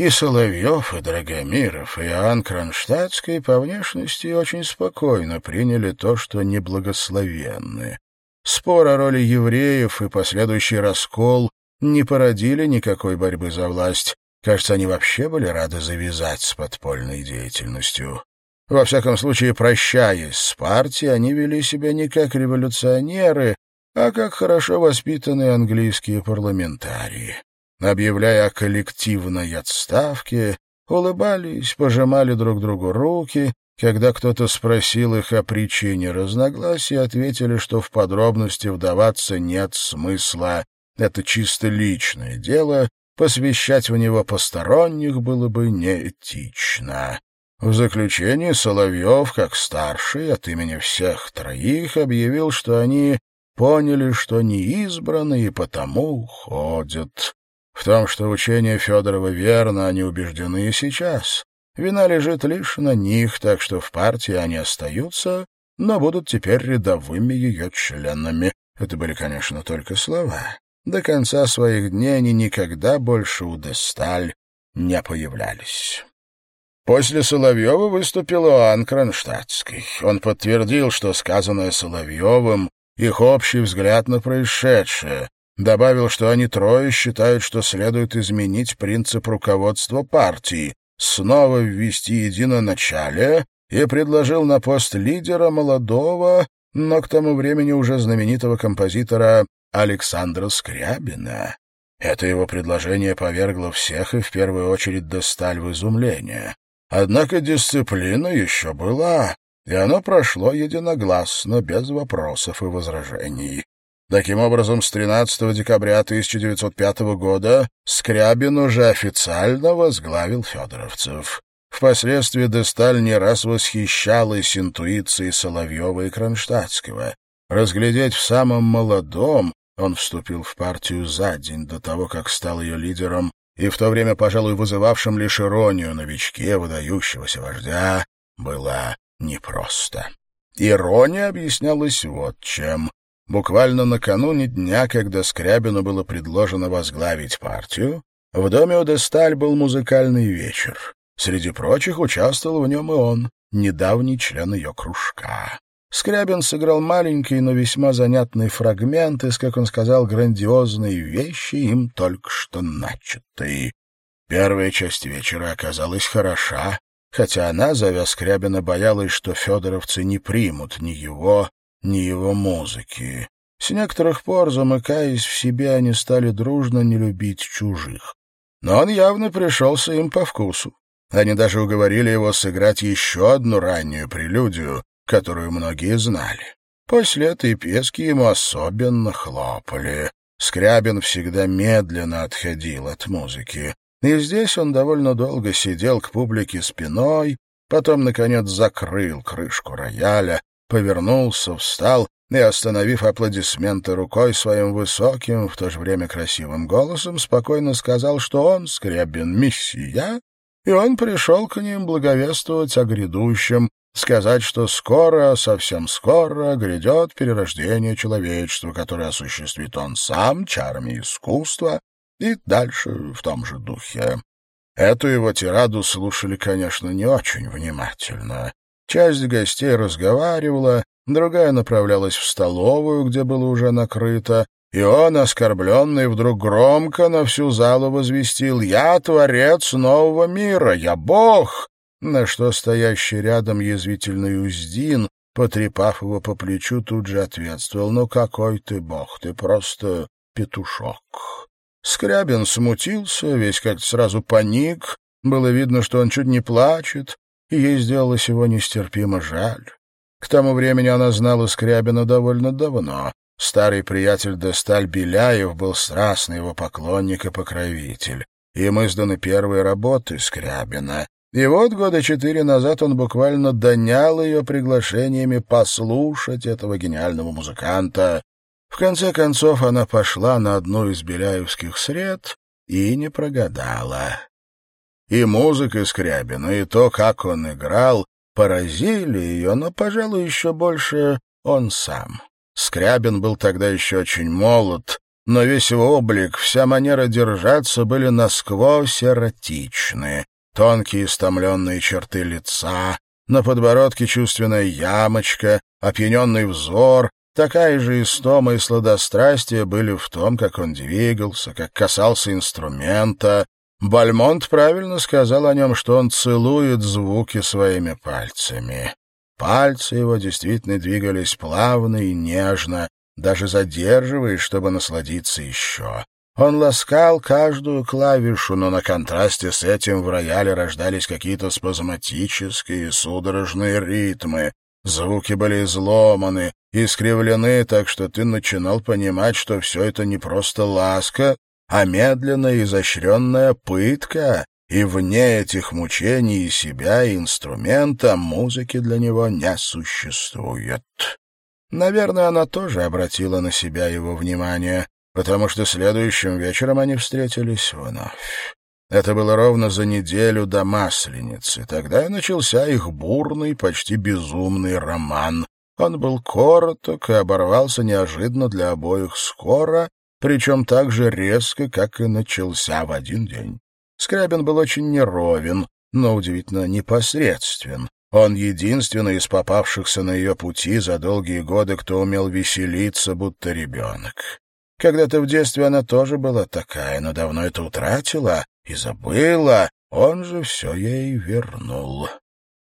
И Соловьев, и Драгомиров, и Иоанн Кронштадтский по внешности очень спокойно приняли то, что неблагословенны. Спор о роли евреев и последующий раскол не породили никакой борьбы за власть. Кажется, они вообще были рады завязать с подпольной деятельностью. Во всяком случае, прощаясь с партией, они вели себя не как революционеры, а как хорошо воспитанные английские парламентарии. Объявляя о коллективной отставке, улыбались, пожимали друг другу руки, когда кто-то спросил их о причине разногласий, ответили, что в подробности вдаваться нет смысла. Это чисто личное дело, посвящать в него посторонних было бы неэтично. В заключение Соловьев, как старший, от имени всех троих, объявил, что они поняли, что не избраны и потому уходят. В том, что учение Федорова верно, они убеждены и сейчас. Вина лежит лишь на них, так что в партии они остаются, но будут теперь рядовыми ее членами. Это были, конечно, только слова. До конца своих дней они никогда больше у Десталь не появлялись. После Соловьева выступил Иоанн Кронштадтский. Он подтвердил, что сказанное Соловьевым — их общий взгляд на происшедшее. Добавил, что они трое считают, что следует изменить принцип руководства партии, снова ввести единоначалие и предложил на пост лидера молодого, но к тому времени уже знаменитого композитора Александра Скрябина. Это его предложение повергло всех и в первую очередь Досталь в изумление. Однако дисциплина еще была, и оно прошло единогласно, без вопросов и возражений. Таким образом, с 13 декабря 1905 года Скрябин уже официально возглавил федоровцев. Впоследствии Десталь не раз восхищалась интуицией Соловьева и Кронштадтского. Разглядеть в самом молодом, он вступил в партию за день до того, как стал ее лидером, и в то время, пожалуй, вызывавшим лишь иронию новичке выдающегося вождя, было непросто. Ирония объяснялась вот чем. Буквально накануне дня, когда Скрябину было предложено возглавить партию, в доме у Десталь был музыкальный вечер. Среди прочих участвовал в нем и он, недавний член ее кружка. Скрябин сыграл маленький, но весьма занятный фрагмент из, как он сказал, грандиозной вещи, им только что начатой. Первая часть вечера оказалась хороша, хотя она, зовя Скрябина, боялась, что федоровцы не примут ни его, ни его музыки. С некоторых пор, замыкаясь в себе, они стали дружно не любить чужих. Но он явно пришелся им по вкусу. Они даже уговорили его сыграть еще одну раннюю прелюдию, которую многие знали. После этой пески ему особенно хлопали. Скрябин всегда медленно отходил от музыки. И здесь он довольно долго сидел к публике спиной, потом, наконец, закрыл крышку рояля, повернулся, встал и, остановив аплодисменты рукой своим высоким, в то же время красивым голосом, спокойно сказал, что он, Скрябин, мессия, и он пришел к ним благовествовать о грядущем, сказать, что скоро, совсем скоро грядет перерождение человечества, которое осуществит он сам чарами искусства, и дальше в том же духе. Эту его тираду слушали, конечно, не очень внимательно. Часть гостей разговаривала, другая направлялась в столовую, где было уже накрыто, и он, оскорбленный, вдруг громко на всю залу возвестил «Я творец нового мира, я Бог!» На что стоящий рядом язвительный Уздин, потрепав его по плечу, тут же ответствовал «Ну какой ты Бог, ты просто петушок». Скрябин смутился, весь как-то сразу паник, было видно, что он чуть не плачет, и ей сделалось его нестерпимо жаль. К тому времени она знала Скрябина довольно давно. Старый приятель Досталь Беляев был страстный его поклонник и покровитель. Им изданы первые работы Скрябина. И вот года четыре назад он буквально донял ее приглашениями послушать этого гениального музыканта. В конце концов она пошла на одну из беляевских сред и не прогадала. И музыка Скрябина, и то, как он играл, поразили ее, но, пожалуй, еще больше он сам. Скрябин был тогда еще очень молод, но весь его облик, вся манера держаться были насквозь эротичны. Тонкие истомленные черты лица, на подбородке чувственная ямочка, опьяненный взор, такая же истома и сладострастие были в том, как он двигался, как касался инструмента. Бальмонт правильно сказал о нем, что он целует звуки своими пальцами. Пальцы его действительно двигались плавно и нежно, даже задерживаясь, чтобы насладиться еще. Он ласкал каждую клавишу, но на контрасте с этим в рояле рождались какие-то спазматические, судорожные ритмы. Звуки были изломаны, искривлены, так что ты начинал понимать, что все это не просто ласка, а медленная изощренная пытка, и вне этих мучений себя, и инструмента музыки для него не существует. Наверное, она тоже обратила на себя его внимание, потому что следующим вечером они встретились вновь. Это было ровно за неделю до Масленицы. Тогда и начался их бурный, почти безумный роман. Он был короток и оборвался неожиданно для обоих скоро, причем так же резко, как и начался в один день. Скрябин был очень неровен, но удивительно непосредствен. Он единственный из попавшихся на ее пути за долгие годы, кто умел веселиться, будто ребенок. Когда-то в детстве она тоже была такая, но давно это утратила и забыла. Он же все ей вернул.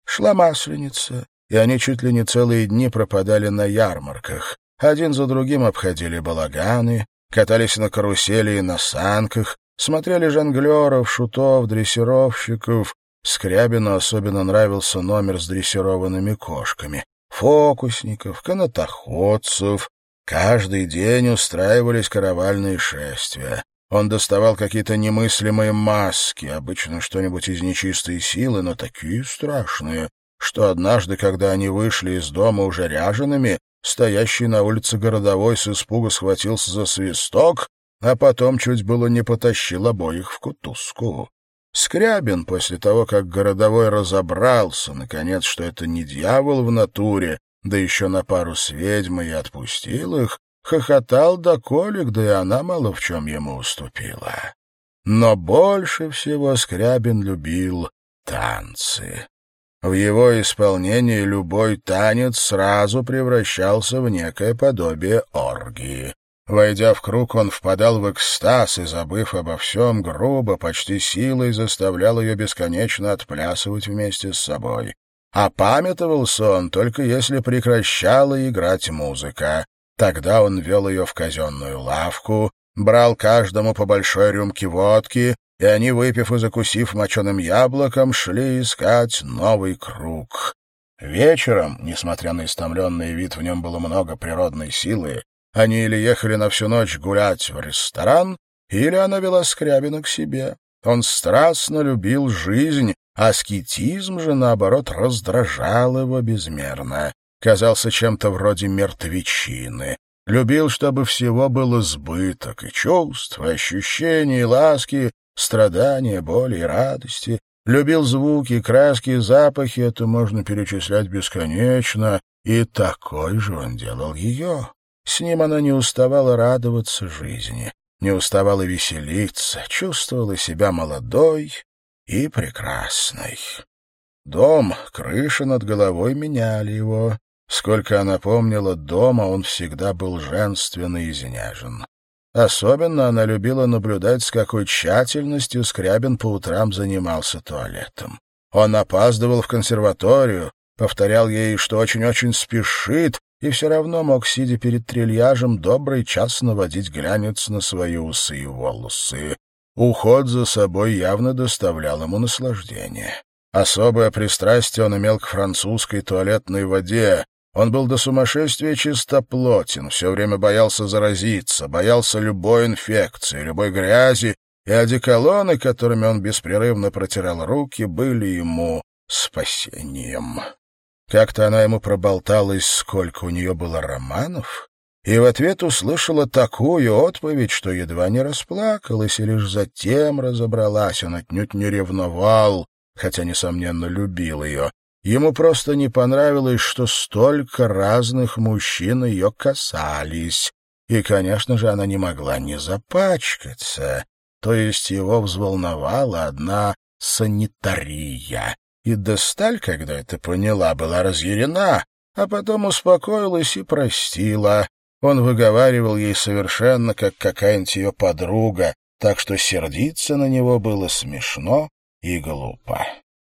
Шла масленица, и они чуть ли не целые дни пропадали на ярмарках. Один за другим обходили балаганы, катались на карусели и на санках, смотрели жонглеров, шутов, дрессировщиков. Скрябину особенно нравился номер с дрессированными кошками. Фокусников, канатоходцев, Каждый день устраивались каравальные шествия. Он доставал какие-то немыслимые маски, обычно что-нибудь из нечистой силы, но такие страшные, что однажды, когда они вышли из дома уже ряжеными, стоящий на улице городовой с испуга схватился за свисток, а потом чуть было не потащил обоих в кутузку. Скрябин, после того, как городовой разобрался, наконец, что это не дьявол в натуре, да еще на пару с ведьмой и отпустил их, хохотал до колик, да и она мало в чем ему уступила. Но больше всего Скрябин любил танцы. В его исполнении любой танец сразу превращался в некое подобие оргии. Войдя в круг, он впадал в экстаз и, забыв обо всем, грубо, почти силой заставлял ее бесконечно отплясывать вместе с собой. А памятовался он только если прекращала играть музыка. Тогда он вел ее в казенную лавку, брал каждому по большой рюмке водки, и они, выпив и закусив моченым яблоком, шли искать новый круг. Вечером, несмотря на истомленный вид, в нем было много природной силы, они или ехали на всю ночь гулять в ресторан, или она вела Скрябина к себе. Он страстно любил жизнь Аскетизм же, наоборот, раздражал его безмерно. Казался чем-то вроде мертвечины. Любил, чтобы всего было сбыток, и чувств, и ощущений, и ласки, страдания, боли и радости. Любил звуки, краски, запахи, это можно перечислять бесконечно, и такой же он делал ее. С ним она не уставала радоваться жизни, не уставала веселиться, чувствовала себя молодой, и прекрасной. Дом, крыша над головой меняли его. Сколько она помнила дома, он всегда был женственный и изнежен. Особенно она любила наблюдать, с какой тщательностью Скрябин по утрам занимался туалетом. Он опаздывал в консерваторию, повторял ей, что очень-очень спешит, и все равно мог, сидя перед трильяжем, добрый час наводить глянец на свои усы и волосы. Уход за собой явно доставлял ему наслаждение. Особое пристрастие он имел к французской туалетной воде. Он был до сумасшествия чистоплотен, все время боялся заразиться, боялся любой инфекции, любой грязи, и одеколоны, которыми он беспрерывно протирал руки, были ему спасением. Как-то она ему проболталась, сколько у нее было романов, и в ответ услышала такую отповедь, что едва не расплакалась, и лишь затем разобралась. Он отнюдь не ревновал, хотя, несомненно, любил ее. Ему просто не понравилось, что столько разных мужчин ее касались. и, конечно же, она не могла не запачкаться. То есть его взволновала одна санитария. И Десталь, когда это поняла, была разъярена, а потом успокоилась и простила. Он выговаривал ей совершенно как какая-нибудь ее подруга, так что сердиться на него было смешно и глупо.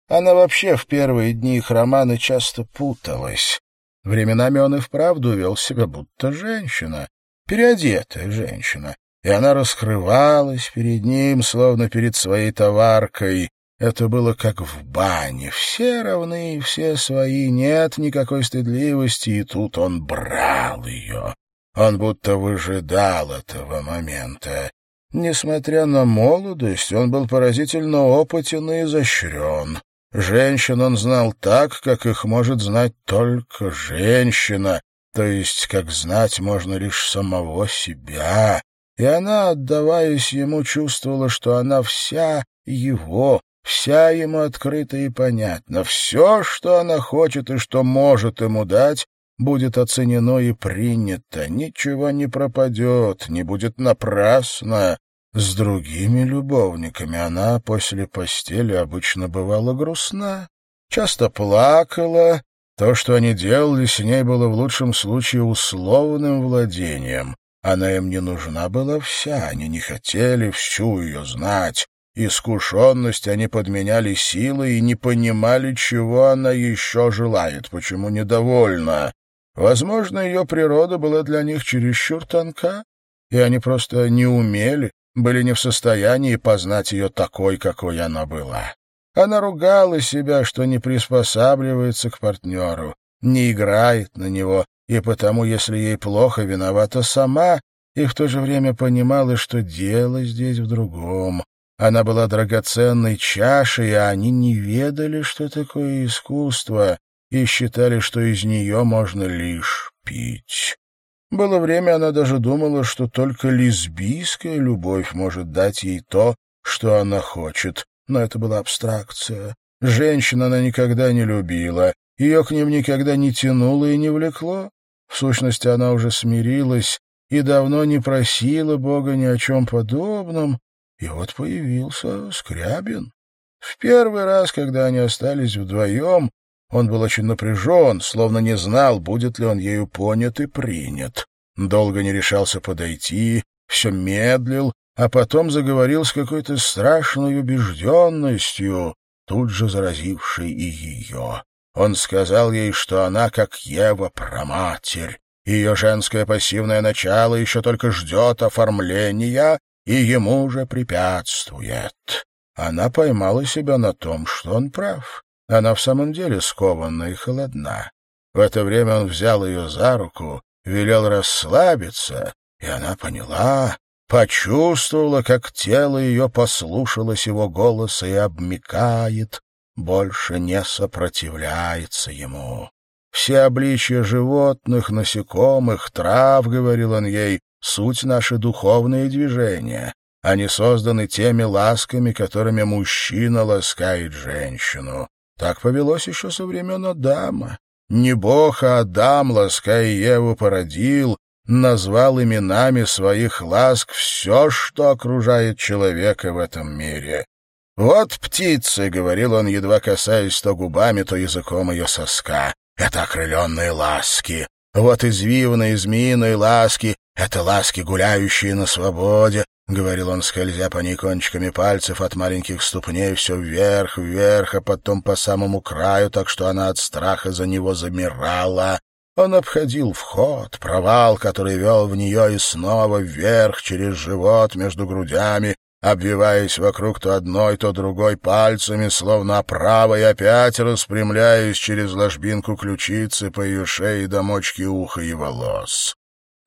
Она вообще в первые дни их романа часто путалась. Временами он и вправду вел себя будто женщина, переодетая женщина, и она раскрывалась перед ним, словно перед своей товаркой. Это было как в бане. Все равны, все свои, нет никакой стыдливости, и тут он брал ее. Он будто выжидал этого момента. Несмотря на молодость, он был поразительно опытен и изощрен. Женщин он знал так, как их может знать только женщина, то есть как знать можно лишь самого себя. И она, отдаваясь ему, чувствовала, что она вся его, вся ему открыта и понятна. Все, что она хочет и что может ему дать, будет оценено и принято. Ничего не пропадет, не будет напрасно. С другими любовниками она после постели обычно бывала грустна, часто плакала. То, что они делали с ней, было в лучшем случае условным владением. Она им не нужна была вся, они не хотели всю ее знать. Искушенность они подменяли силой и не понимали, чего она еще желает, почему недовольна. Возможно, ее природа была для них чересчур тонка, и они просто не умели, были не в состоянии познать ее такой, какой она была. Она ругала себя, что не приспосабливается к партнеру, не играет на него, и потому, если ей плохо, виновата сама, и в то же время понимала, что дело здесь в другом. Она была драгоценной чашей, а они не ведали, что такое искусство, и считали, что из нее можно лишь пить. Было время, она даже думала, что только лесбийская любовь может дать ей то, что она хочет. Но это была абстракция. Женщин она никогда не любила, ее к ним никогда не тянуло и не влекло. В сущности, она уже смирилась и давно не просила Бога ни о чем подобном, и вот появился Скрябин. В первый раз, когда они остались вдвоем, он был очень напряжен, словно не знал, будет ли он ею понят и принят. Долго не решался подойти, все медлил, а потом заговорил с какой-то страшной убежденностью, тут же заразившей и ее. Он сказал ей, что она, как Ева, проматерь. Ее женское пассивное начало еще только ждет оформления, и ему же препятствует. Она поймала себя на том, что он прав. Она в самом деле скована и холодна. В это время он взял ее за руку, велел расслабиться, и она поняла, почувствовала, как тело ее послушалось его голоса и обмикает, больше не сопротивляется ему. Все обличия животных, насекомых, трав, — говорил он ей, — суть наши духовные движения. Они созданы теми ласками, которыми мужчина ласкает женщину. Так повелось еще со времен Адама. Не Бог, а Адам, лаская Еву, породил, назвал именами своих ласк все, что окружает человека в этом мире. «Вот птицы», — говорил он, едва касаясь то губами, то языком ее соска, — «это окрыленные ласки. Вот извивные змеиные ласки — это ласки, гуляющие на свободе. — говорил он, скользя по ней кончиками пальцев от маленьких ступней все вверх, вверх, а потом по самому краю, так что она от страха за него замирала. Он обходил вход, провал, который вел в нее и снова вверх через живот между грудями, обвиваясь вокруг то одной, то другой пальцами, словно оправа, опять распрямляясь через ложбинку ключицы по ее шее до мочки уха и волос.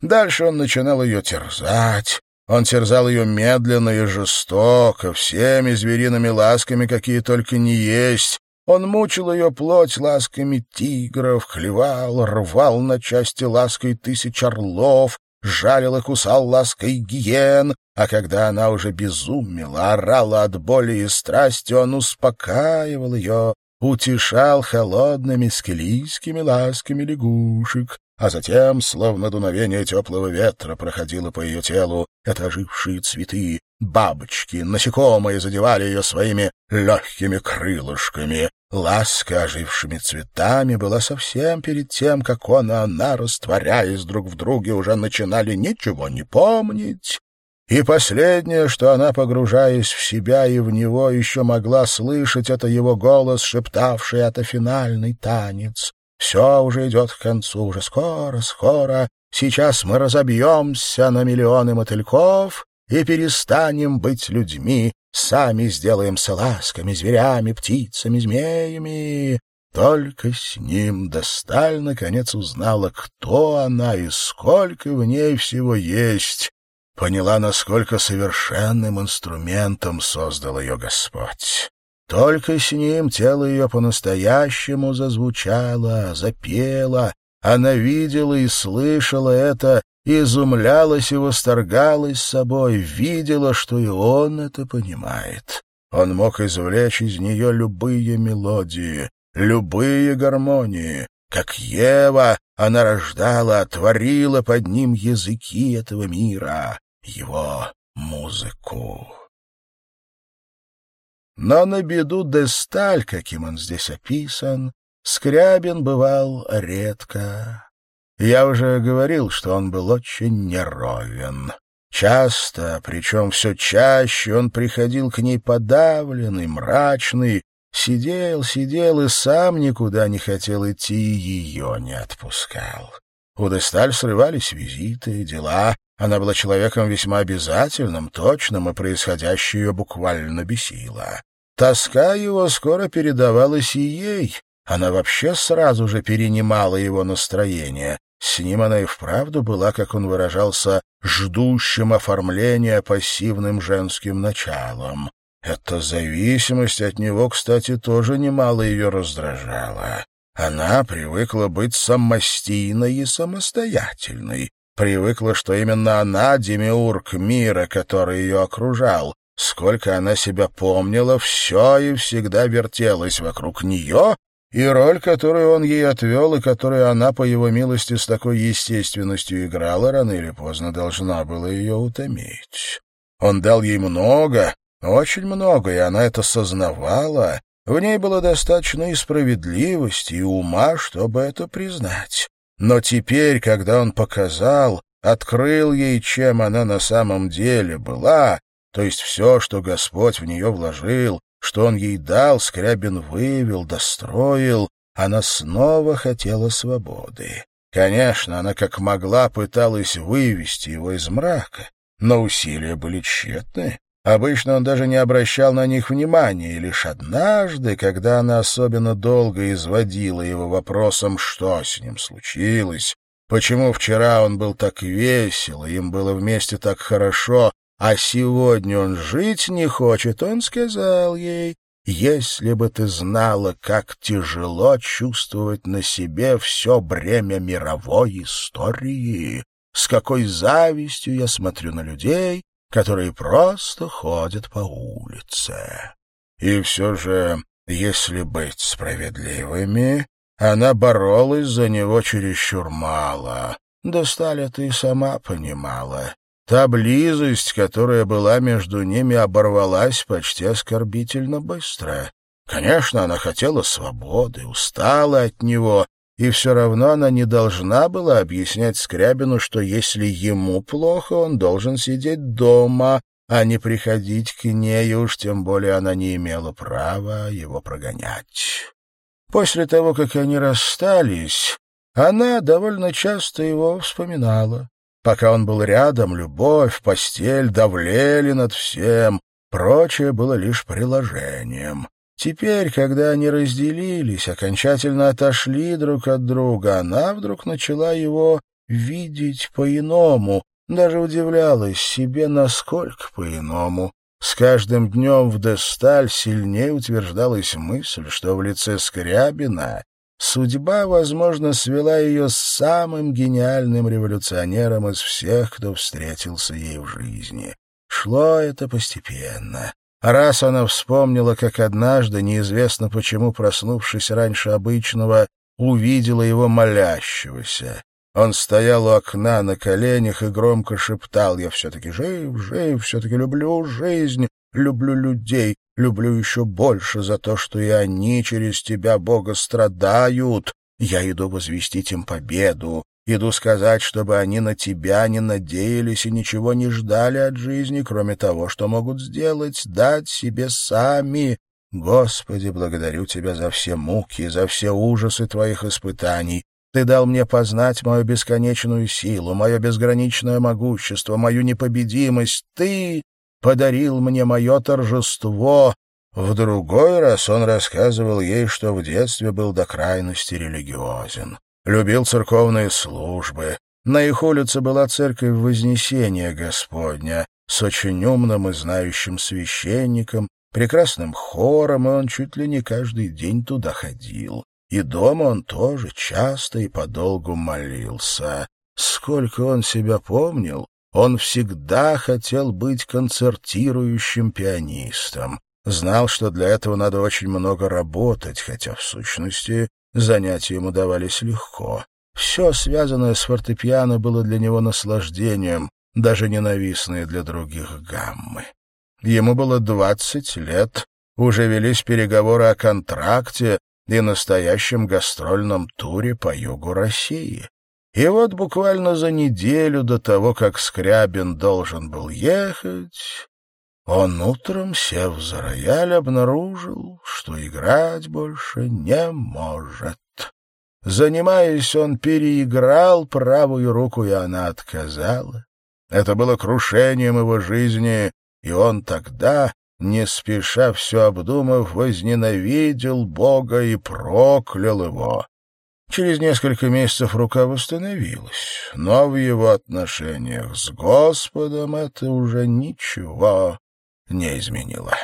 Дальше он начинал ее терзать, он терзал ее медленно и жестоко, всеми звериными ласками, какие только не есть. Он мучил ее плоть ласками тигров, клевал, рвал на части лаской тысяч орлов, жалил и кусал лаской гиен, а когда она уже безумела, орала от боли и страсти, он успокаивал ее, утешал холодными скелийскими ласками лягушек, а затем, словно дуновение теплого ветра, проходило по ее телу. Это ожившие цветы, бабочки, насекомые задевали ее своими легкими крылышками. Ласка ожившими цветами была совсем перед тем, как он и она, растворяясь друг в друге, уже начинали ничего не помнить. И последнее, что она, погружаясь в себя и в него, еще могла слышать, это его голос, шептавший это финальный танец. Все уже идет к концу, уже скоро, скоро. Сейчас мы разобьемся на миллионы мотыльков и перестанем быть людьми, сами сделаемся ласками, зверями, птицами, змеями. Только с ним Досталь наконец узнала, кто она и сколько в ней всего есть. Поняла, насколько совершенным инструментом создал ее Господь. Только с ним тело ее по-настоящему зазвучало, запело. Она видела и слышала это, изумлялась и восторгалась собой, видела, что и он это понимает. Он мог извлечь из нее любые мелодии, любые гармонии. Как Ева, она рождала, творила под ним языки этого мира, его музыку. Но на беду Десталь, каким он здесь описан, Скрябин бывал редко. Я уже говорил, что он был очень неровен. Часто, причем все чаще, он приходил к ней подавленный, мрачный, сидел, сидел и сам никуда не хотел идти, и ее не отпускал. У Десталь срывались визиты, дела. Она была человеком весьма обязательным, точным, и происходящее ее буквально бесило. Тоска его скоро передавалась и ей. Она вообще сразу же перенимала его настроение. С ним она и вправду была, как он выражался, ждущим оформления пассивным женским началом. Эта зависимость от него, кстати, тоже немало ее раздражала. Она привыкла быть самостийной и самостоятельной, привыкла, что именно она — демиург мира, который ее окружал, Сколько она себя помнила, все и всегда вертелось вокруг нее, и роль, которую он ей отвел, и которую она, по его милости, с такой естественностью играла, рано или поздно должна была ее утомить. Он дал ей много, очень много, и она это сознавала. В ней было достаточно и справедливости, и ума, чтобы это признать. Но теперь, когда он показал, открыл ей, чем она на самом деле была, то есть все, что Господь в нее вложил, что Он ей дал, Скрябин вывел, достроил, она снова хотела свободы. Конечно, она как могла пыталась вывести его из мрака, но усилия были тщетны. Обычно он даже не обращал на них внимания, и лишь однажды, когда она особенно долго изводила его вопросом, что с ним случилось, почему вчера он был так весел, им было вместе так хорошо, а сегодня он жить не хочет, он сказал ей, «Если бы ты знала, как тяжело чувствовать на себе все бремя мировой истории, с какой завистью я смотрю на людей, которые просто ходят по улице». И все же, если быть справедливыми, она боролась за него чересчур мало. Достали ты сама понимала. Та близость, которая была между ними, оборвалась почти оскорбительно быстро. Конечно, она хотела свободы, устала от него, и все равно она не должна была объяснять Скрябину, что если ему плохо, он должен сидеть дома, а не приходить к ней, уж тем более она не имела права его прогонять. После того, как они расстались, она довольно часто его вспоминала. Пока он был рядом, любовь, постель давлели над всем, прочее было лишь приложением. Теперь, когда они разделились, окончательно отошли друг от друга, она вдруг начала его видеть по-иному, даже удивлялась себе, насколько по-иному. С каждым днем в Десталь сильнее утверждалась мысль, что в лице Скрябина Судьба, возможно, свела ее с самым гениальным революционером из всех, кто встретился ей в жизни. Шло это постепенно. Раз она вспомнила, как однажды, неизвестно почему, проснувшись раньше обычного, увидела его молящегося. Он стоял у окна на коленях и громко шептал «Я все-таки жив, жив, все-таки люблю жизнь, люблю людей, люблю еще больше за то, что и они через тебя, Бога, страдают. Я иду возвестить им победу, иду сказать, чтобы они на тебя не надеялись и ничего не ждали от жизни, кроме того, что могут сделать, дать себе сами. Господи, благодарю Тебя за все муки, за все ужасы Твоих испытаний. Ты дал мне познать мою бесконечную силу, мое безграничное могущество, мою непобедимость. Ты подарил мне мое торжество. В другой раз он рассказывал ей, что в детстве был до крайности религиозен. Любил церковные службы. На их улице была церковь Вознесения Господня с очень умным и знающим священником, прекрасным хором, и он чуть ли не каждый день туда ходил. И дома он тоже часто и подолгу молился. Сколько он себя помнил, он всегда хотел быть концертирующим пианистом. Знал, что для этого надо очень много работать, хотя, в сущности, занятия ему давались легко. Все, связанное с фортепиано, было для него наслаждением, даже ненавистные для других гаммы. Ему было двадцать лет, уже велись переговоры о контракте и настоящем гастрольном туре по югу России. И вот буквально за неделю до того, как Скрябин должен был ехать, он утром, сев за рояль, обнаружил, что играть больше не может. Занимаясь, он переиграл правую руку, и она отказала. Это было крушением его жизни, и он тогда, не спеша все обдумав, возненавидел Бога и проклял его. Через несколько месяцев рука восстановилась, но в его отношениях с Господом это уже ничего не изменило.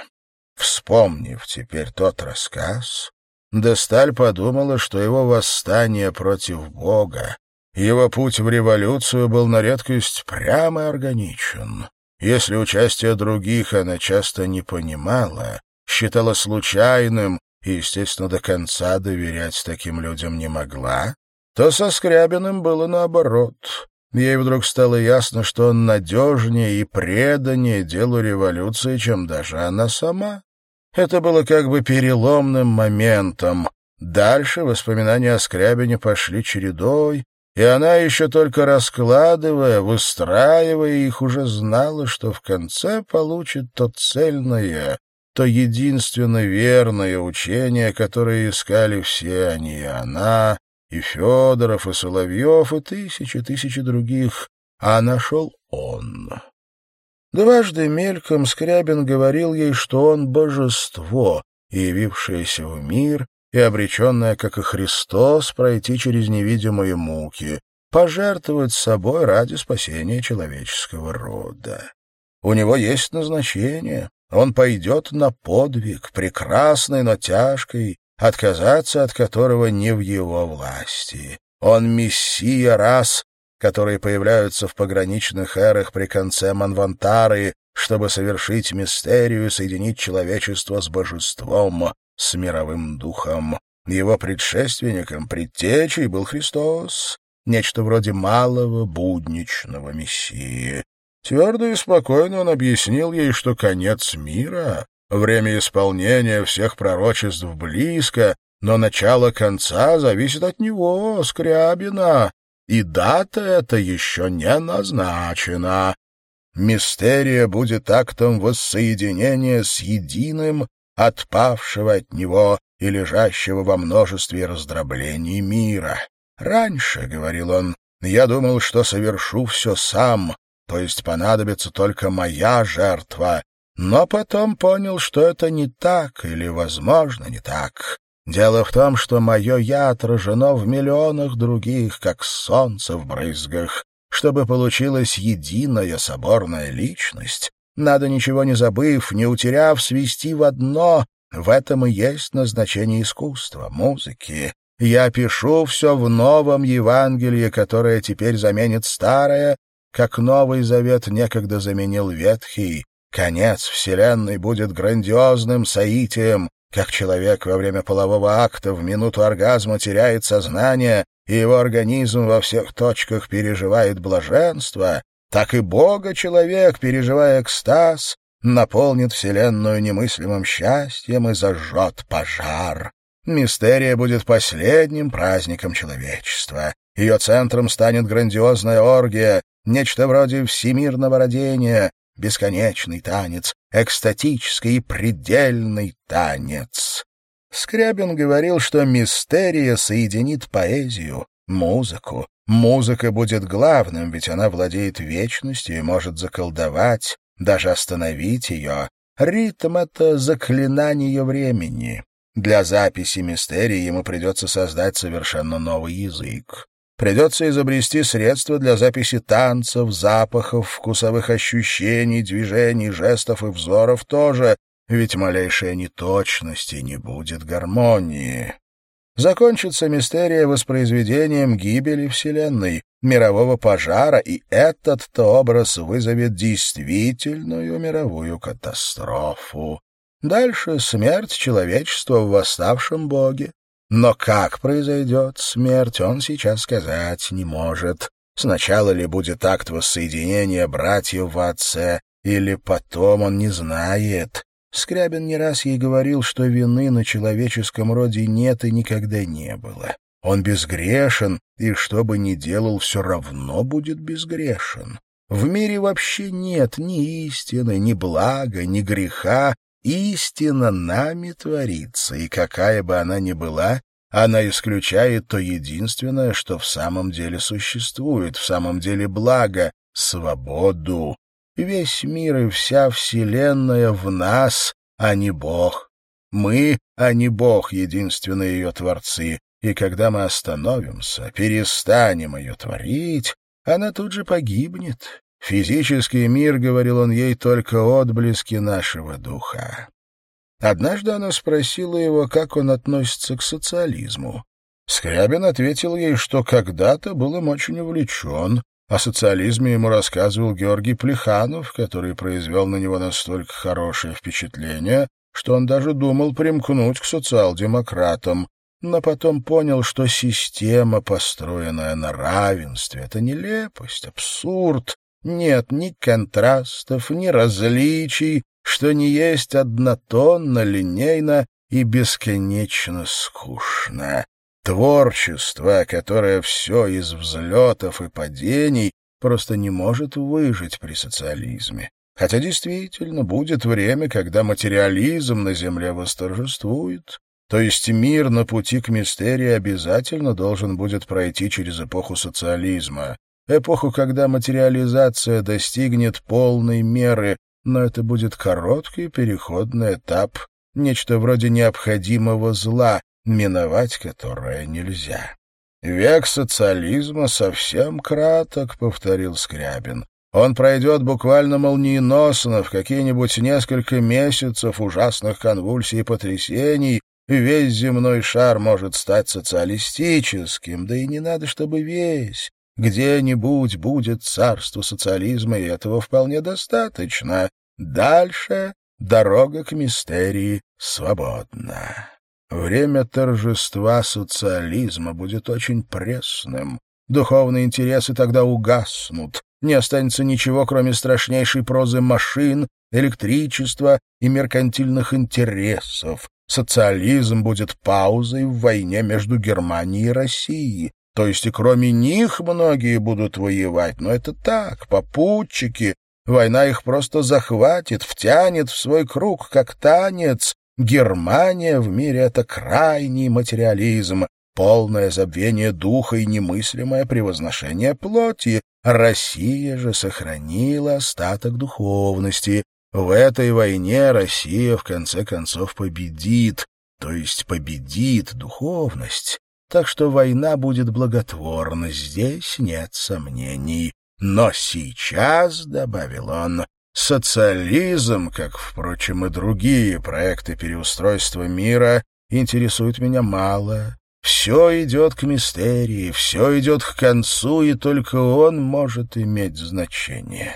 Вспомнив теперь тот рассказ, Десталь подумала, что его восстание против Бога, его путь в революцию был на редкость прямо органичен. Если участие других она часто не понимала, считала случайным и, естественно, до конца доверять таким людям не могла, то со Скрябиным было наоборот. Ей вдруг стало ясно, что он надежнее и преданнее делу революции, чем даже она сама. Это было как бы переломным моментом. Дальше воспоминания о Скрябине пошли чередой, и она еще только раскладывая, выстраивая их, уже знала, что в конце получит то цельное, то единственно верное учение, которое искали все они и она, и Федоров, и Соловьев, и тысячи-тысячи других, а нашел он. Дважды мельком Скрябин говорил ей, что он божество, явившееся в мир и обреченная, как и Христос, пройти через невидимые муки, пожертвовать собой ради спасения человеческого рода. У него есть назначение, он пойдет на подвиг, прекрасный, но тяжкий, отказаться от которого не в его власти. Он мессия рас, которые появляются в пограничных эрах при конце Манвантары, чтобы совершить мистерию, соединить человечество с божеством, с мировым духом. Его предшественником, предтечей был Христос, нечто вроде малого будничного мессии. Твердо и спокойно он объяснил ей, что конец мира, время исполнения всех пророчеств близко, но начало конца зависит от него, Скрябина, и дата эта еще не назначена. Мистерия будет актом воссоединения с единым, отпавшего от него и лежащего во множестве раздроблений мира. «Раньше, — говорил он, — я думал, что совершу все сам, то есть понадобится только моя жертва, но потом понял, что это не так или, возможно, не так. Дело в том, что мое «я» отражено в миллионах других, как солнце в брызгах. Чтобы получилась единая соборная личность, надо, ничего не забыв, не утеряв, свести в одно. В этом и есть назначение искусства, музыки. Я пишу все в новом Евангелии, которое теперь заменит старое, как Новый Завет некогда заменил Ветхий. Конец Вселенной будет грандиозным соитием, как человек во время полового акта в минуту оргазма теряет сознание, и его организм во всех точках переживает блаженство, так и Бога человек, переживая экстаз, наполнит Вселенную немыслимым счастьем и зажжет пожар. Мистерия будет последним праздником человечества. Ее центром станет грандиозная оргия, нечто вроде всемирного родения, бесконечный танец, экстатический и предельный танец. Скрябин говорил, что мистерия соединит поэзию, музыку. Музыка будет главным, ведь она владеет вечностью и может заколдовать, даже остановить ее. Ритм — это заклинание времени. Для записи мистерии ему придется создать совершенно новый язык. Придется изобрести средства для записи танцев, запахов, вкусовых ощущений, движений, жестов и взоров тоже, ведь малейшая неточности не будет гармонии. Закончится мистерия воспроизведением гибели Вселенной, мирового пожара, и этот-то образ вызовет действительную мировую катастрофу. Дальше смерть человечества в восставшем Боге. Но как произойдет смерть, он сейчас сказать не может. Сначала ли будет акт воссоединения братьев в отце, или потом он не знает. Скрябин не раз ей говорил, что вины на человеческом роде нет и никогда не было. Он безгрешен, и что бы ни делал, все равно будет безгрешен. В мире вообще нет ни истины, ни блага, ни греха, Истина нами творится, и какая бы она ни была, она исключает то единственное, что в самом деле существует, в самом деле благо — свободу. Весь мир и вся вселенная в нас, а не Бог. Мы, а не Бог, единственные ее творцы, и когда мы остановимся, перестанем ее творить, она тут же погибнет, Физический мир, — говорил он ей, — только отблески нашего духа. Однажды она спросила его, как он относится к социализму. Скрябин ответил ей, что когда-то был им очень увлечен. О социализме ему рассказывал Георгий Плеханов, который произвел на него настолько хорошее впечатление, что он даже думал примкнуть к социал-демократам, но потом понял, что система, построенная на равенстве, — это нелепость, абсурд, нет ни контрастов, ни различий, что не есть однотонно, линейно и бесконечно скучно. Творчество, которое все из взлетов и падений, просто не может выжить при социализме. Хотя действительно будет время, когда материализм на Земле восторжествует, то есть мир на пути к мистерии обязательно должен будет пройти через эпоху социализма, эпоху, когда материализация достигнет полной меры, но это будет короткий переходный этап, нечто вроде необходимого зла, миновать которое нельзя. «Век социализма совсем краток», — повторил Скрябин. «Он пройдет буквально молниеносно в какие-нибудь несколько месяцев ужасных конвульсий и потрясений, весь земной шар может стать социалистическим, да и не надо, чтобы весь. Где-нибудь будет царство социализма, и этого вполне достаточно. Дальше дорога к мистерии свободна. Время торжества социализма будет очень пресным. Духовные интересы тогда угаснут. Не останется ничего, кроме страшнейшей прозы машин, электричества и меркантильных интересов. Социализм будет паузой в войне между Германией и Россией. То есть и кроме них многие будут воевать, но это так, попутчики. Война их просто захватит, втянет в свой круг, как танец. Германия в мире — это крайний материализм, полное забвение духа и немыслимое превозношение плоти. Россия же сохранила остаток духовности. В этой войне Россия в конце концов победит, то есть победит духовность так что война будет благотворна, здесь нет сомнений. Но сейчас, — добавил он, — социализм, как, впрочем, и другие проекты переустройства мира, интересует меня мало. Все идет к мистерии, все идет к концу, и только он может иметь значение.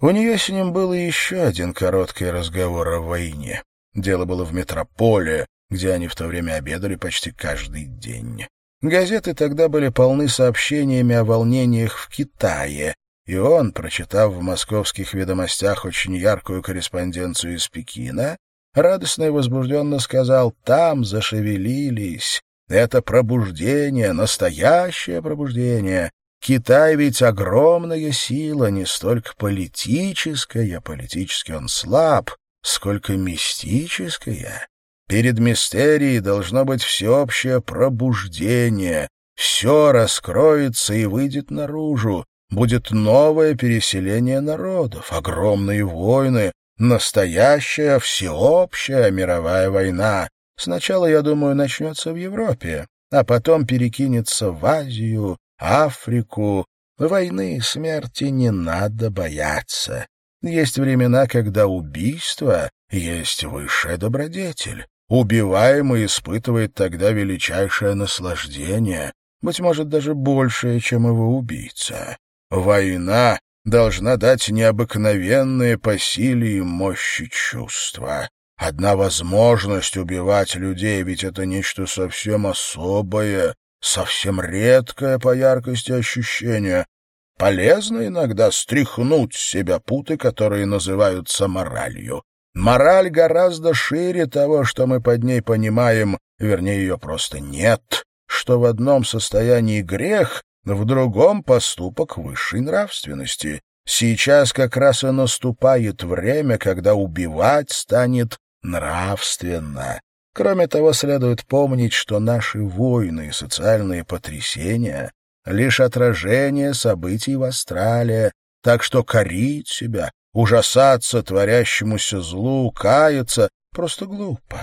У нее с ним был еще один короткий разговор о войне. Дело было в метрополе, где они в то время обедали почти каждый день. Газеты тогда были полны сообщениями о волнениях в Китае, и он, прочитав в московских ведомостях очень яркую корреспонденцию из Пекина, радостно и возбужденно сказал «Там зашевелились, это пробуждение, настоящее пробуждение. Китай ведь огромная сила, не столько политическая, политически он слаб, сколько мистическая. Перед мистерией должно быть всеобщее пробуждение. Все раскроется и выйдет наружу. Будет новое переселение народов, огромные войны, настоящая всеобщая мировая война. Сначала, я думаю, начнется в Европе, а потом перекинется в Азию, Африку. Войны и смерти не надо бояться. Есть времена, когда убийство есть высшая добродетель. Убиваемый испытывает тогда величайшее наслаждение, быть может, даже большее, чем его убийца. Война должна дать необыкновенные по силе и мощи чувства. Одна возможность убивать людей, ведь это нечто совсем особое, совсем редкое по яркости ощущения. Полезно иногда стряхнуть с себя путы, которые называются моралью. Мораль гораздо шире того, что мы под ней понимаем, вернее, ее просто нет, что в одном состоянии грех, в другом поступок высшей нравственности. Сейчас как раз и наступает время, когда убивать станет нравственно. Кроме того, следует помнить, что наши войны и социальные потрясения — лишь отражение событий в Австралии, так что корить себя, ужасаться творящемуся злу, каяться — просто глупо.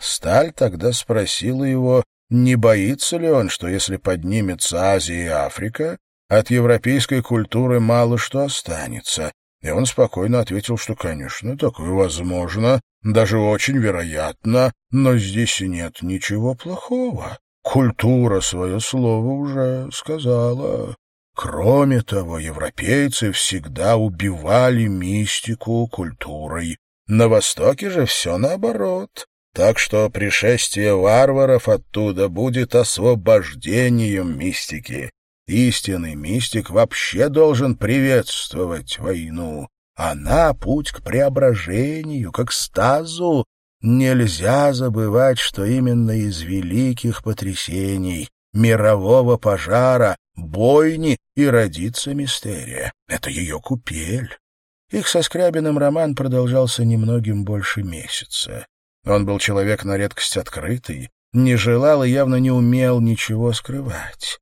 Сталь тогда спросила его, не боится ли он, что если поднимется Азия и Африка, от европейской культуры мало что останется, и он спокойно ответил, что, конечно, такое возможно, даже очень вероятно, но здесь нет ничего плохого. Культура свое слово уже сказала. Кроме того, европейцы всегда убивали мистику культурой. На Востоке же все наоборот. Так что пришествие варваров оттуда будет освобождением мистики. Истинный мистик вообще должен приветствовать войну. Она — путь к преображению, к экстазу. Нельзя забывать, что именно из великих потрясений, мирового пожара, бойни и родится мистерия. Это ее купель. Их со Скрябиным роман продолжался немногим больше месяца. Он был человек на редкость открытый, не желал и явно не умел ничего скрывать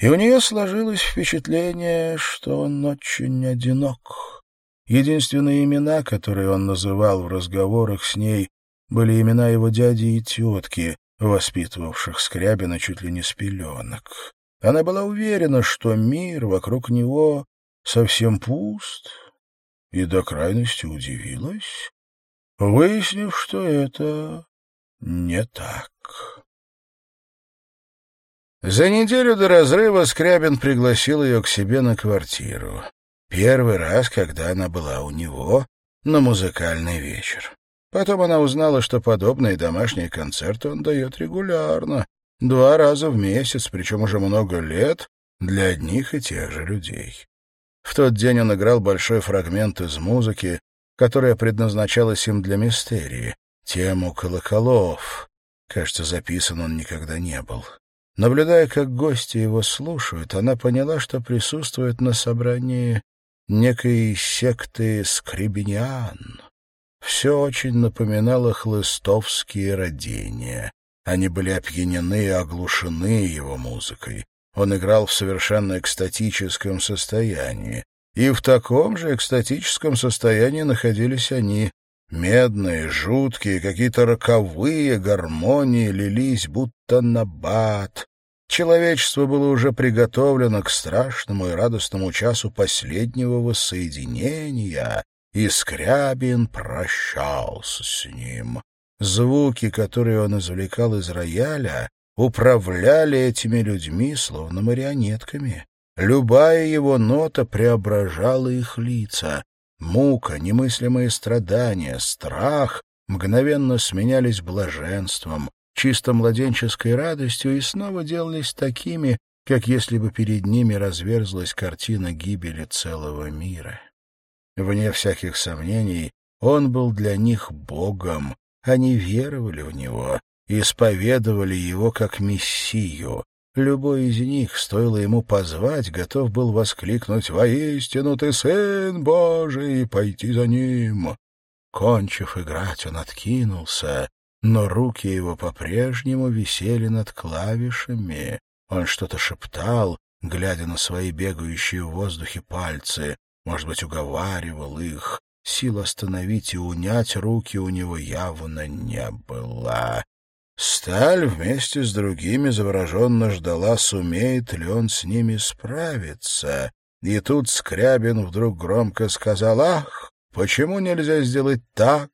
и у нее сложилось впечатление, что он очень одинок. Единственные имена, которые он называл в разговорах с ней, были имена его дяди и тетки, воспитывавших Скрябина чуть ли не с пеленок. Она была уверена, что мир вокруг него совсем пуст, и до крайности удивилась, выяснив, что это не так. За неделю до разрыва Скрябин пригласил ее к себе на квартиру. Первый раз, когда она была у него на музыкальный вечер. Потом она узнала, что подобные домашние концерты он дает регулярно, два раза в месяц, причем уже много лет, для одних и тех же людей. В тот день он играл большой фрагмент из музыки, которая предназначалась им для мистерии, тему колоколов. Кажется, записан он никогда не был. Наблюдая, как гости его слушают, она поняла, что присутствует на собрании некой секты скребениан. Все очень напоминало хлыстовские родения. Они были опьянены и оглушены его музыкой. Он играл в совершенно экстатическом состоянии. И в таком же экстатическом состоянии находились они. Медные, жуткие, какие-то роковые гармонии лились, будто набат. Человечество было уже приготовлено к страшному и радостному часу последнего воссоединения, и Скрябин прощался с ним. Звуки, которые он извлекал из рояля, управляли этими людьми словно марионетками. Любая его нота преображала их лица. Мука, немыслимые страдания, страх мгновенно сменялись блаженством, чисто младенческой радостью и снова делались такими, как если бы перед ними разверзлась картина гибели целого мира. Вне всяких сомнений, он был для них Богом, они веровали в него, исповедовали его как Мессию. Любой из них, стоило ему позвать, готов был воскликнуть «Воистину ты Сын Божий, пойти за ним!» Кончив играть, он откинулся, но руки его по-прежнему висели над клавишами. Он что-то шептал, глядя на свои бегающие в воздухе пальцы, может быть, уговаривал их. Сил остановить и унять руки у него явно не было. Сталь вместе с другими завороженно ждала, сумеет ли он с ними справиться. И тут Скрябин вдруг громко сказал, «Ах, почему нельзя сделать так,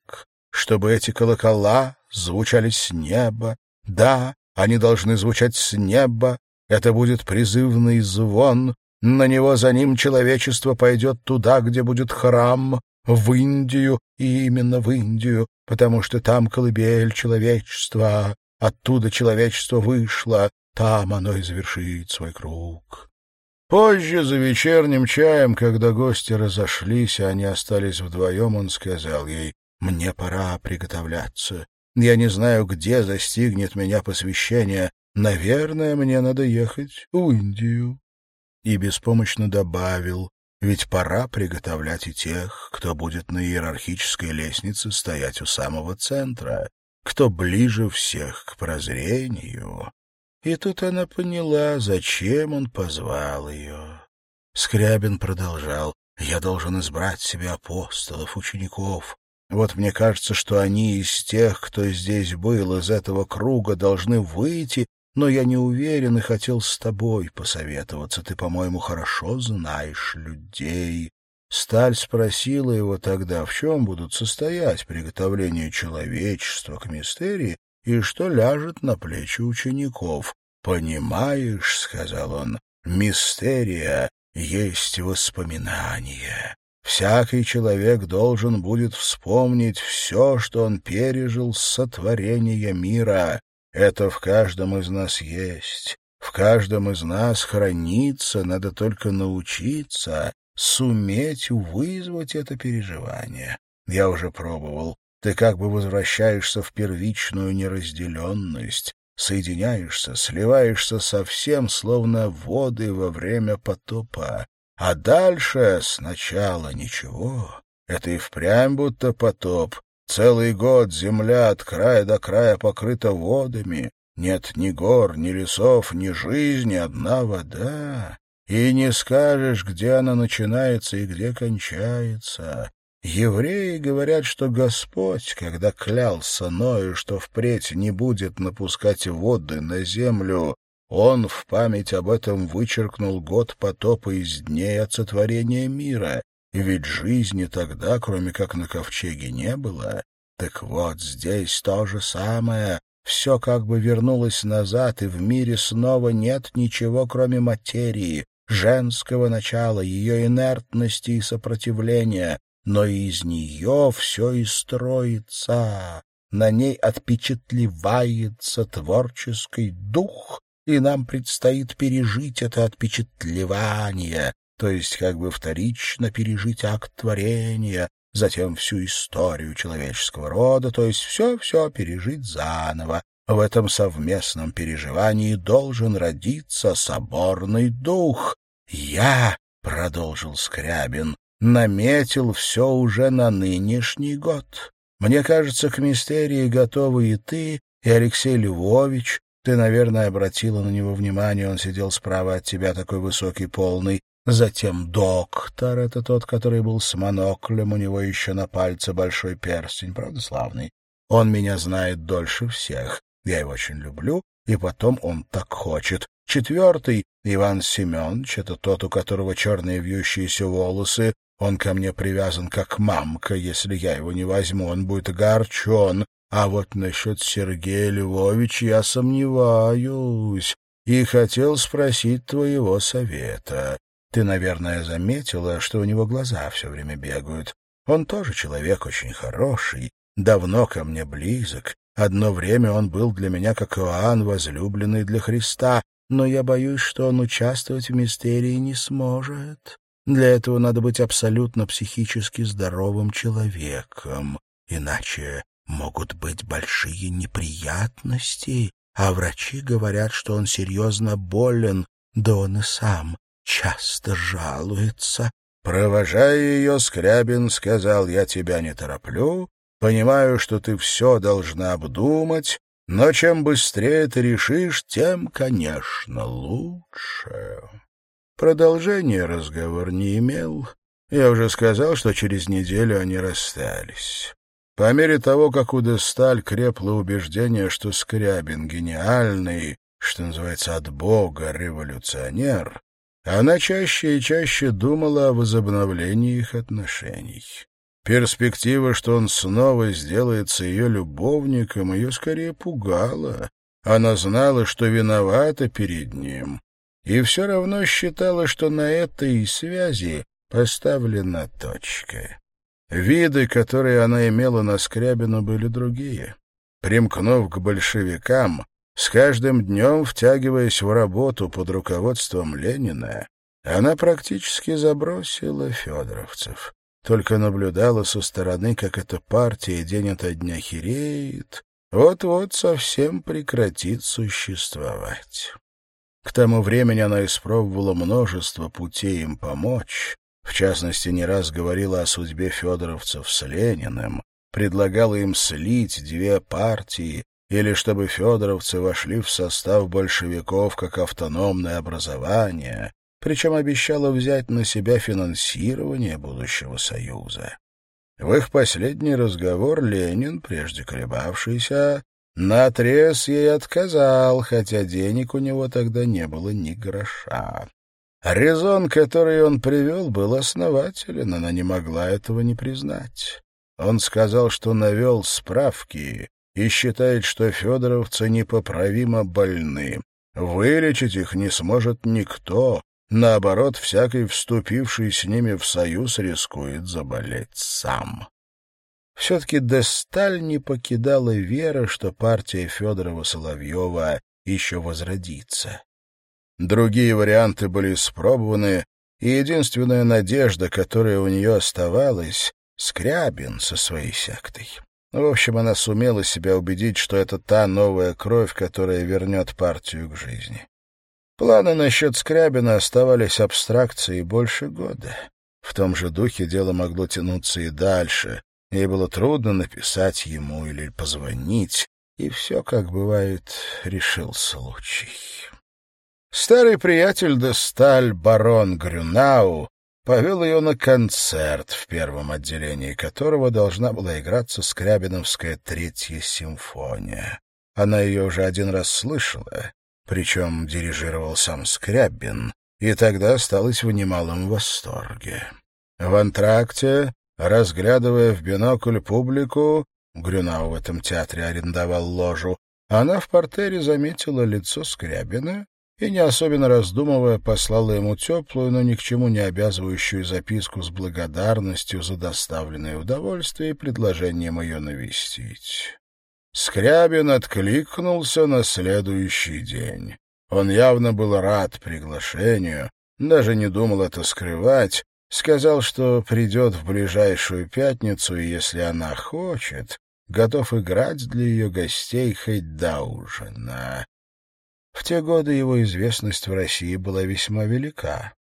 чтобы эти колокола звучали с неба? Да, они должны звучать с неба, это будет призывный звон, на него за ним человечество пойдет туда, где будет храм, в Индию, и именно в Индию, потому что там колыбель человечества, оттуда человечество вышло, там оно и завершит свой круг. Позже, за вечерним чаем, когда гости разошлись, и они остались вдвоем, он сказал ей, «Мне пора приготовляться. Я не знаю, где застигнет меня посвящение. Наверное, мне надо ехать в Индию» и беспомощно добавил, ведь пора приготовлять и тех, кто будет на иерархической лестнице стоять у самого центра, кто ближе всех к прозрению. И тут она поняла, зачем он позвал ее. Скрябин продолжал. «Я должен избрать себе апостолов, учеников. Вот мне кажется, что они из тех, кто здесь был, из этого круга, должны выйти но я не уверен и хотел с тобой посоветоваться. Ты, по-моему, хорошо знаешь людей. Сталь спросила его тогда, в чем будут состоять приготовление человечества к мистерии и что ляжет на плечи учеников. «Понимаешь, — сказал он, — мистерия есть воспоминание. Всякий человек должен будет вспомнить все, что он пережил с сотворения мира, это в каждом из нас есть, в каждом из нас хранится, надо только научиться, суметь вызвать это переживание. Я уже пробовал. Ты как бы возвращаешься в первичную неразделенность, соединяешься, сливаешься со всем, словно воды во время потопа. А дальше сначала ничего. Это и впрямь будто потоп, Целый год земля от края до края покрыта водами. Нет ни гор, ни лесов, ни жизни, одна вода. И не скажешь, где она начинается и где кончается. Евреи говорят, что Господь, когда клялся Ною, что впредь не будет напускать воды на землю, он в память об этом вычеркнул год потопа из дней от сотворения мира, и ведь жизни тогда, кроме как на ковчеге, не было. Так вот, здесь то же самое. Все как бы вернулось назад, и в мире снова нет ничего, кроме материи, женского начала, ее инертности и сопротивления. Но из нее все и строится. На ней отпечатлевается творческий дух, и нам предстоит пережить это отпечатлевание, то есть как бы вторично пережить акт творения, затем всю историю человеческого рода, то есть все-все пережить заново. В этом совместном переживании должен родиться соборный дух. «Я», — продолжил Скрябин, — «наметил все уже на нынешний год. Мне кажется, к мистерии готовы и ты, и Алексей Львович. Ты, наверное, обратила на него внимание, он сидел справа от тебя, такой высокий, полный. Затем доктор, это тот, который был с моноклем, у него еще на пальце большой перстень, правда, славный. Он меня знает дольше всех, я его очень люблю, и потом он так хочет. Четвертый, Иван Семенович, это тот, у которого черные вьющиеся волосы, он ко мне привязан как мамка, если я его не возьму, он будет огорчен. А вот насчет Сергея Львовича я сомневаюсь и хотел спросить твоего совета. Ты, наверное, заметила, что у него глаза все время бегают. Он тоже человек очень хороший, давно ко мне близок. Одно время он был для меня как Иоанн, возлюбленный для Христа, но я боюсь, что он участвовать в мистерии не сможет. Для этого надо быть абсолютно психически здоровым человеком, иначе могут быть большие неприятности, а врачи говорят, что он серьезно болен, да он и сам часто жалуется. Провожая ее, Скрябин сказал, «Я тебя не тороплю, понимаю, что ты все должна обдумать, но чем быстрее ты решишь, тем, конечно, лучше». Продолжения разговор не имел. Я уже сказал, что через неделю они расстались. По мере того, как у Десталь крепло убеждение, что Скрябин гениальный, что называется, от Бога революционер, она чаще и чаще думала о возобновлении их отношений. Перспектива, что он снова сделается ее любовником, ее скорее пугала. Она знала, что виновата перед ним, и все равно считала, что на этой связи поставлена точка. Виды, которые она имела на Скрябину, были другие. Примкнув к большевикам, с каждым днем втягиваясь в работу под руководством Ленина, она практически забросила федоровцев. Только наблюдала со стороны, как эта партия день ото дня хереет, вот-вот совсем прекратит существовать. К тому времени она испробовала множество путей им помочь, в частности, не раз говорила о судьбе федоровцев с Лениным, предлагала им слить две партии или чтобы федоровцы вошли в состав большевиков как автономное образование, причем обещала взять на себя финансирование будущего союза. В их последний разговор Ленин, прежде колебавшийся, Наотрез ей отказал, хотя денег у него тогда не было ни гроша. Резон, который он привел, был основателен, она не могла этого не признать. Он сказал, что навел справки и считает, что федоровцы непоправимо больны. Вылечить их не сможет никто. Наоборот, всякий, вступивший с ними в союз, рискует заболеть сам. Все-таки Десталь не покидала вера, что партия Федорова-Соловьева еще возродится. Другие варианты были испробованы, и единственная надежда, которая у нее оставалась — Скрябин со своей сектой. В общем, она сумела себя убедить, что это та новая кровь, которая вернет партию к жизни. Планы насчет Скрябина оставались абстракцией больше года. В том же духе дело могло тянуться и дальше, Ей было трудно написать ему или позвонить, и все, как бывает, решил случай. Старый приятель Десталь, барон Грюнау, повел ее на концерт, в первом отделении которого должна была играться Скрябиновская третья симфония. Она ее уже один раз слышала, причем дирижировал сам Скрябин, и тогда осталась в немалом восторге. В антракте Разглядывая в бинокль публику, Грюнау в этом театре арендовал ложу, она в портере заметила лицо Скрябина и, не особенно раздумывая, послала ему теплую, но ни к чему не обязывающую записку с благодарностью за доставленное удовольствие и предложением ее навестить. Скрябин откликнулся на следующий день. Он явно был рад приглашению, даже не думал это скрывать, Сказал, что придет в ближайшую пятницу, и если она хочет, готов играть для ее гостей хоть до ужина. В те годы его известность в России была весьма велика.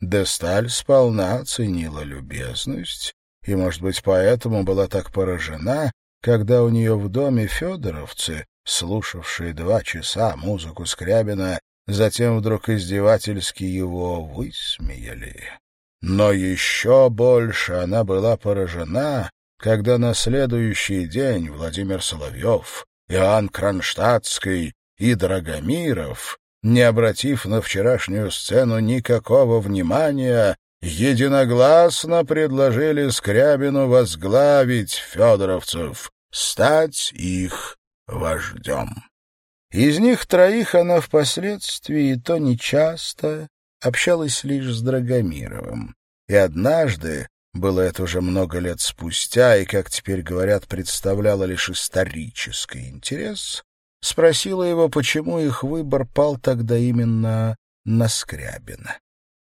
Десталь сполна оценила любезность, и, может быть, поэтому была так поражена, когда у нее в доме федоровцы, слушавшие два часа музыку Скрябина, затем вдруг издевательски его высмеяли. Но еще больше она была поражена, когда на следующий день Владимир Соловьев, Иоанн Кронштадтский и Драгомиров, не обратив на вчерашнюю сцену никакого внимания, единогласно предложили Скрябину возглавить федоровцев, стать их вождем. Из них троих она впоследствии то нечасто, общалась лишь с Драгомировым. И однажды, было это уже много лет спустя и, как теперь говорят, представляло лишь исторический интерес, спросила его, почему их выбор пал тогда именно на Скрябина.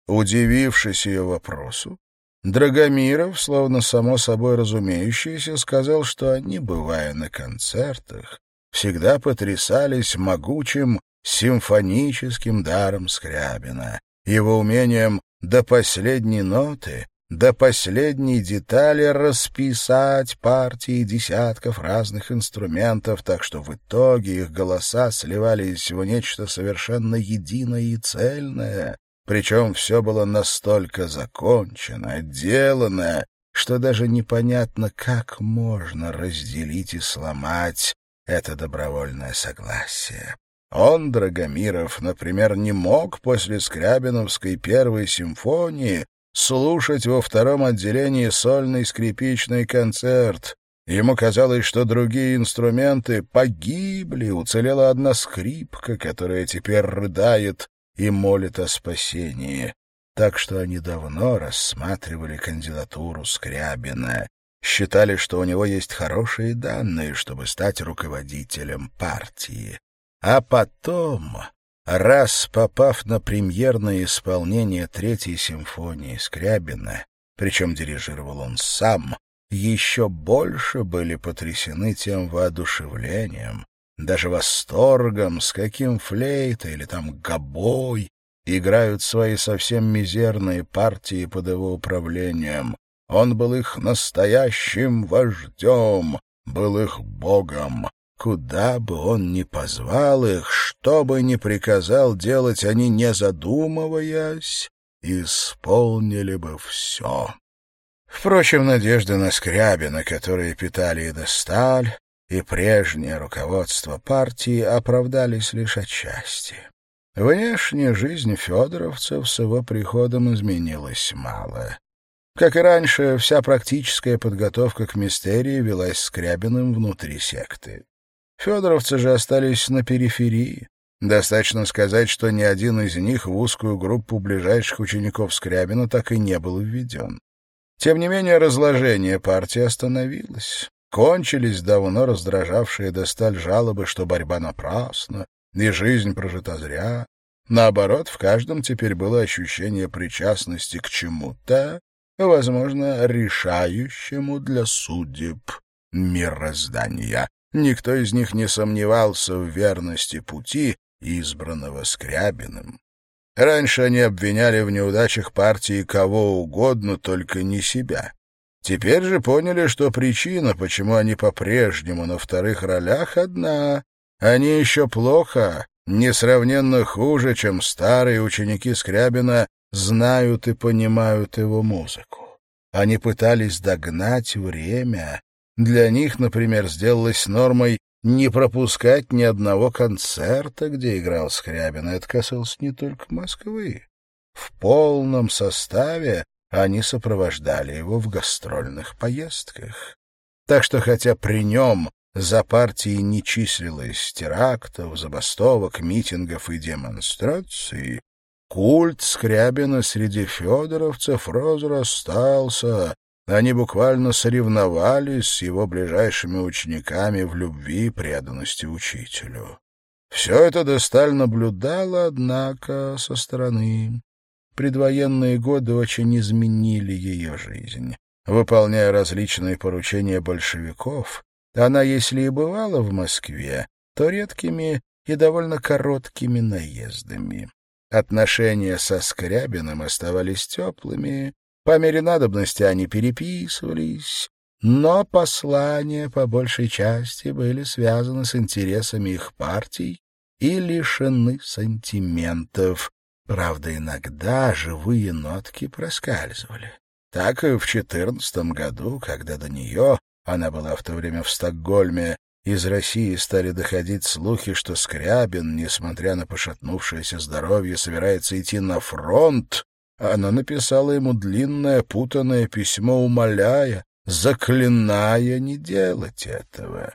Удивившись ее вопросу, Драгомиров, словно само собой разумеющийся, сказал, что они, бывая на концертах, всегда потрясались могучим симфоническим даром Скрябина, его умением до последней ноты, до последней детали расписать партии десятков разных инструментов, так что в итоге их голоса сливались в нечто совершенно единое и цельное, причем все было настолько закончено, отделано, что даже непонятно, как можно разделить и сломать это добровольное согласие. Он, Драгомиров, например, не мог после Скрябиновской первой симфонии слушать во втором отделении сольный скрипичный концерт. Ему казалось, что другие инструменты погибли, уцелела одна скрипка, которая теперь рыдает и молит о спасении. Так что они давно рассматривали кандидатуру Скрябина, считали, что у него есть хорошие данные, чтобы стать руководителем партии. А потом, раз попав на премьерное исполнение Третьей симфонии Скрябина, причем дирижировал он сам, еще больше были потрясены тем воодушевлением, даже восторгом, с каким флейта или там гобой играют свои совсем мизерные партии под его управлением. Он был их настоящим вождем, был их богом. Куда бы он ни позвал их, что бы ни приказал делать, они, не задумываясь, исполнили бы все. Впрочем, надежды на Скрябина, которые питали и Досталь, и прежнее руководство партии оправдались лишь отчасти. Внешняя жизнь федоровцев с его приходом изменилась мало. Как и раньше, вся практическая подготовка к мистерии велась Скрябиным внутри секты. Федоровцы же остались на периферии. Достаточно сказать, что ни один из них в узкую группу ближайших учеников Скрябина так и не был введен. Тем не менее, разложение партии остановилось. Кончились давно раздражавшие до сталь жалобы, что борьба напрасна, и жизнь прожита зря. Наоборот, в каждом теперь было ощущение причастности к чему-то, возможно, решающему для судеб мироздания. Никто из них не сомневался в верности пути, избранного Скрябиным. Раньше они обвиняли в неудачах партии кого угодно, только не себя. Теперь же поняли, что причина, почему они по-прежнему на вторых ролях, одна. Они еще плохо, несравненно хуже, чем старые ученики Скрябина, знают и понимают его музыку. Они пытались догнать время. Для них, например, сделалось нормой не пропускать ни одного концерта, где играл Скрябин. Это касалось не только Москвы. В полном составе они сопровождали его в гастрольных поездках. Так что, хотя при нем за партией не числилось терактов, забастовок, митингов и демонстраций, культ Скрябина среди федоровцев разрастался, они буквально соревновались с его ближайшими учениками в любви и преданности учителю. Все это Досталь наблюдала, однако, со стороны. Предвоенные годы очень изменили ее жизнь. Выполняя различные поручения большевиков, она, если и бывала в Москве, то редкими и довольно короткими наездами. Отношения со Скрябиным оставались теплыми, по мере надобности они переписывались, но послания по большей части были связаны с интересами их партий и лишены сантиментов, Правда, иногда живые нотки проскальзывали. Так и в четырнадцатом году, когда до нее, она была в то время в Стокгольме, из России стали доходить слухи, что Скрябин, несмотря на пошатнувшееся здоровье, собирается идти на фронт, она написала ему длинное путанное письмо, умоляя, заклиная не делать этого.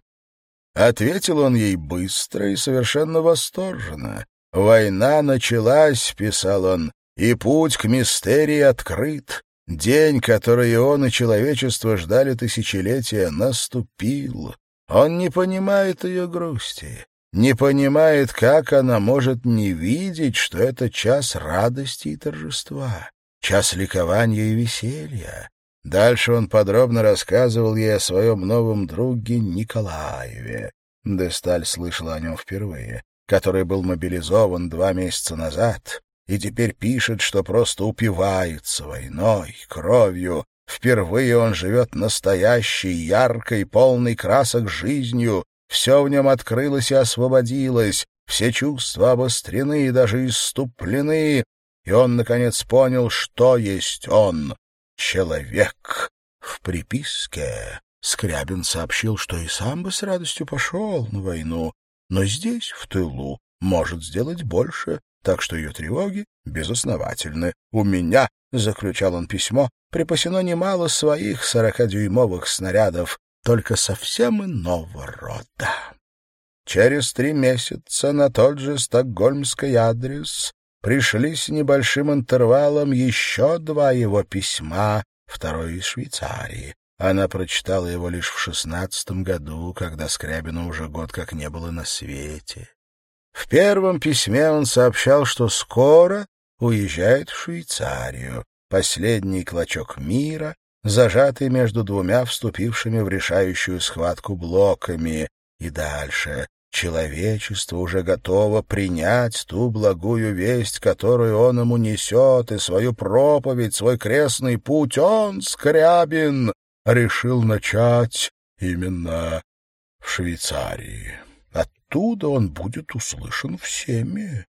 Ответил он ей быстро и совершенно восторженно. «Война началась», — писал он, — «и путь к мистерии открыт. День, который он, и человечество ждали тысячелетия, наступил. Он не понимает ее грусти, не понимает, как она может не видеть, что это час радости и торжества, час ликования и веселья. Дальше он подробно рассказывал ей о своем новом друге Николаеве. Десталь слышала о нем впервые, который был мобилизован два месяца назад и теперь пишет, что просто упивается войной, кровью. Впервые он живет настоящей, яркой, полной красок жизнью. Все в нем открылось и освободилось, все чувства обострены и даже иступлены, и он, наконец, понял, что есть он — человек. В приписке Скрябин сообщил, что и сам бы с радостью пошел на войну, но здесь, в тылу, может сделать больше, так что ее тревоги безосновательны. «У меня», — заключал он письмо, — «припасено немало своих сорокадюймовых снарядов, только совсем иного рода». Через три месяца на тот же стокгольмский адрес пришли с небольшим интервалом еще два его письма, второе из Швейцарии. Она прочитала его лишь в шестнадцатом году, когда Скрябина уже год как не было на свете. В первом письме он сообщал, что скоро уезжает в Швейцарию, последний клочок мира, зажатый между двумя вступившими в решающую схватку блоками, и дальше человечество уже готово принять ту благую весть, которую он ему несет, и свою проповедь, свой крестный путь он, Скрябин, решил начать именно в Швейцарии. Оттуда он будет услышан всеми.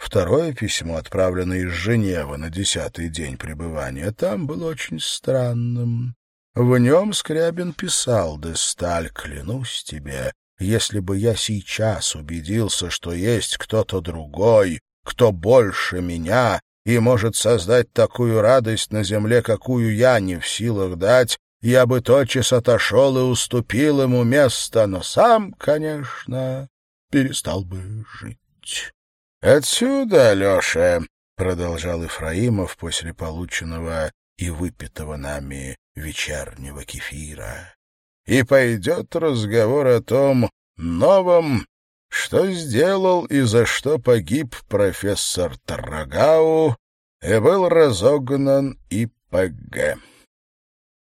Второе письмо, отправленное из Женевы на десятый день пребывания, там было очень странным. В нем Скрябин писал «Де Сталь, клянусь тебе, если бы я сейчас убедился, что есть кто-то другой, кто больше меня и может создать такую радость на земле, какую я не в силах дать, я бы тотчас отошел и уступил ему место, но сам, конечно, перестал бы жить. — Отсюда, Алеша, — продолжал Ифраимов после полученного и выпитого нами вечернего кефира, — и пойдет разговор о том новом, что сделал и за что погиб профессор Тарагау и был разогнан ИПГ.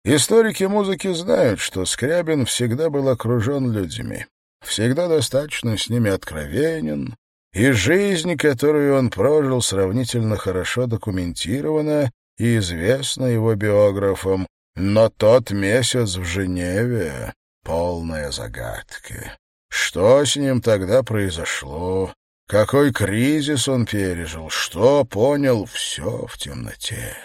Историки музыки знают, что Скрябин всегда был окружен людьми всегда достаточно с ними откровенен, и жизнь, которую он прожил, сравнительно хорошо документирована и известна его биографам, но тот месяц в Женеве — полная загадка. Что с ним тогда произошло? Какой кризис он пережил? Что понял? Все в темноте.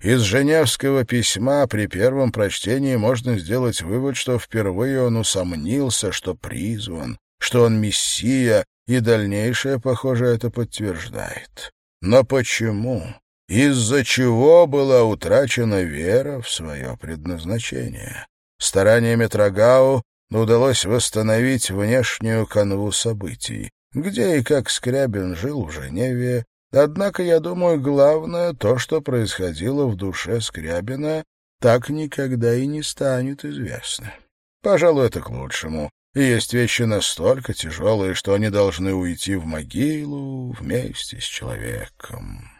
Из Женевского письма при первом прочтении можно сделать вывод, что впервые он усомнился, что призван, что он мессия, и дальнейшее, похоже, это подтверждает. Но почему? Из-за чего была утрачена вера в свое предназначение? Стараниями Трагау удалось восстановить внешнюю канву событий. Где и как Скрябин жил в Женеве, Однако, я думаю, главное, то, что происходило в душе Скрябина, так никогда и не станет известно. Пожалуй, это к лучшему. И есть вещи настолько тяжелые, что они должны уйти в могилу вместе с человеком.